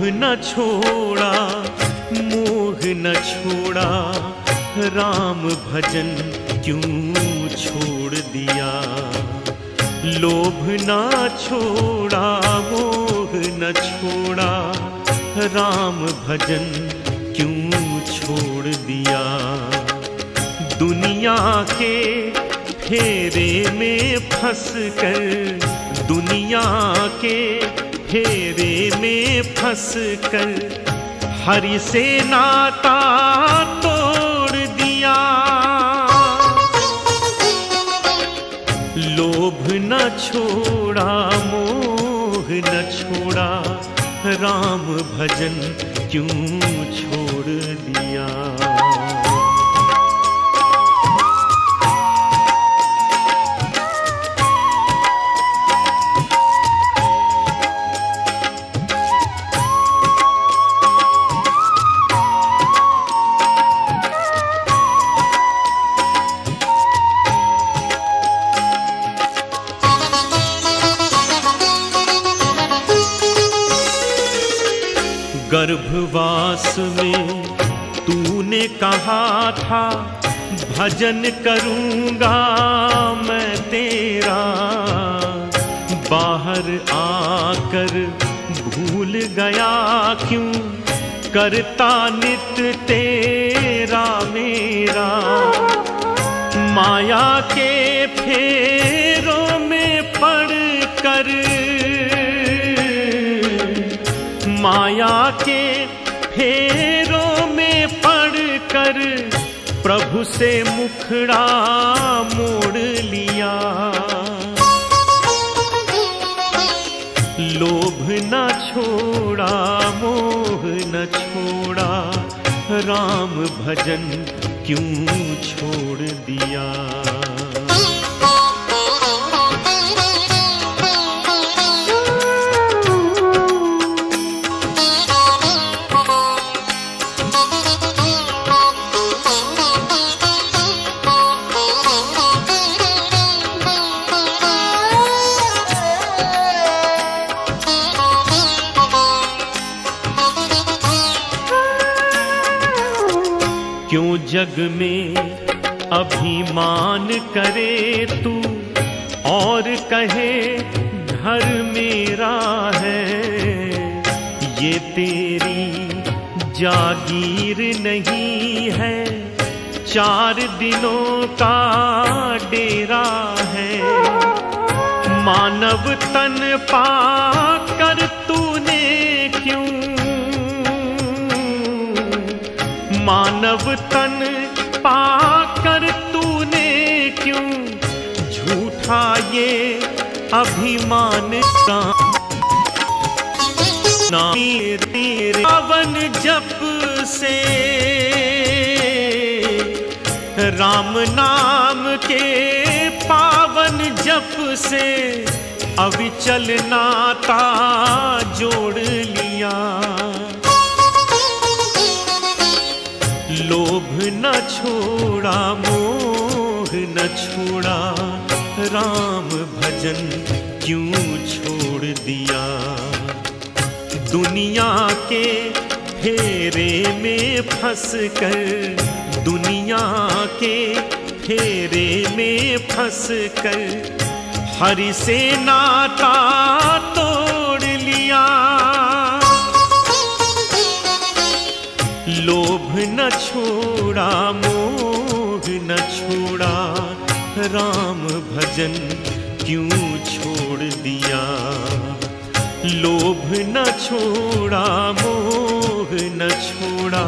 लोभ न छोड़ा, मोह न छोड़ा, राम भजन क्यों छोड़ दिया? लोभ न छोड़ा, मोह न छोड़ा, राम भजन क्यों छोड़ दिया? दुनिया के फेरे में फंस कर दुनिया के फेरे में फंस कर हरि से नाता तोड़ दिया। लोभ न छोड़ा, मोह न छोड़ा, राम भजन क्यों छोड़ दिया? गर्भवास में तूने कहा था, भजन करूँगा मैं तेरा। बाहर आकर भूल गया क्यों? करता नित तेरा मेरा। माया के फेरों में पड़ कर माया के फेरों में पड़ कर प्रभु से मुखड़ा मोड़ लिया। लोभ न छोड़ा, मोह न छोड़ा, राम भजन क्यों छोड़ दिया? क्यों जग में अभिमान करे तू? और कहे, घर मेरा है, ये तेरी जागीर नहीं है। चार दिनों का डेरा है, मानव तन पाकर तन पाकर तूने क्यों झूठा ये अभिमान का रावण जप से राम नाम के पावन जप से अविचल नाता जोड़ लिया। लोभ न छोड़ा, मोह न छोड़ा, राम भजन क्यों छोड़ दिया? दुनिया के फेरे में फंस कर दुनिया के फेरे में फंस कर हरि से नाता तोड़ लोभ न छोड़ा, मोह न छोड़ा, राम भजन क्यों छोड़ दिया? लोभ न छोड़ा, मोह न छोड़ा,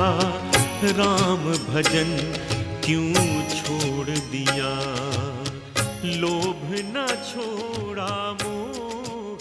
राम भजन क्यों छोड़ दिया? लोभ न छोड़ा, मोह